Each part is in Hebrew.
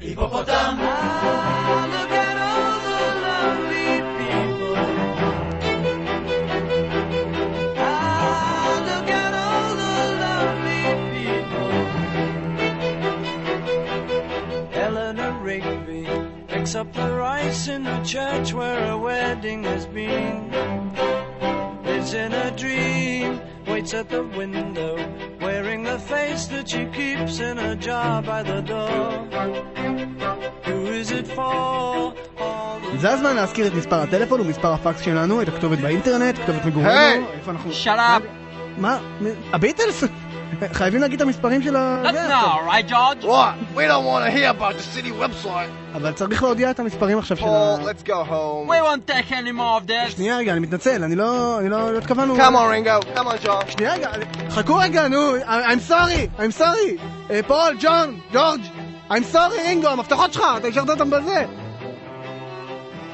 היפופוטם! look at all the lovely people. Ah, look at all the lovely people. Eleanor Rigby picks up the rice in the church where a wedding has been. Lives in a dream, waits at the window, wearing the face that she keeps in a jar by the door. Who is it for? זה הזמן להזכיר את מספר הטלפון ומספר הפקס שלנו, את הכתובת באינטרנט, כתובת מגורינו, היי! איפה אנחנו... שלב! מה? הביטלס? חייבים להגיד את המספרים של ה... Not זה, now, right, George? What? We don't want to hear about the city website. אבל צריך להודיע את המספרים עכשיו של ה... Paul, let's go home. We won't take any more of this. שנייה רגע, אני מתנצל, אני לא... אני לא... לא התכוונו... Come on, Ringo. Come on, John. שנייה רגע, חכו רגע, נו, I'm sorry, I'm sorry. פול, ג'ון, ג'ורג', I'm sorry, רינגו, המפתחות שלך, אתה השארת אותם בזה.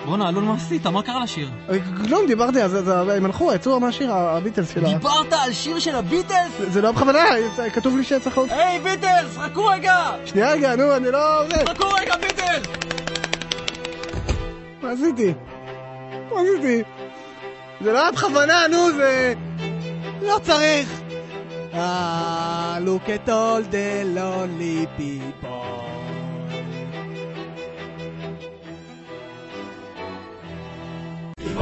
בואנה, אלון, מה עשית? מה קרה לשיר? אה, כלום, דיברתי, אז אז הם הלכו, יצאו מהשיר, הביטלס שלה. דיברת על שיר של הביטלס? זה לא בכוונה, זה- כתוב לי שצריך... עוד- היי, ביטלס, חכו רגע! שנייה רגע, נו, אני לא... זה, חכו רגע, ביטלס! מה עשיתי? מה עשיתי? זה לא היה בכוונה, נו, זה... לא צריך. אה, look at all the lonely people.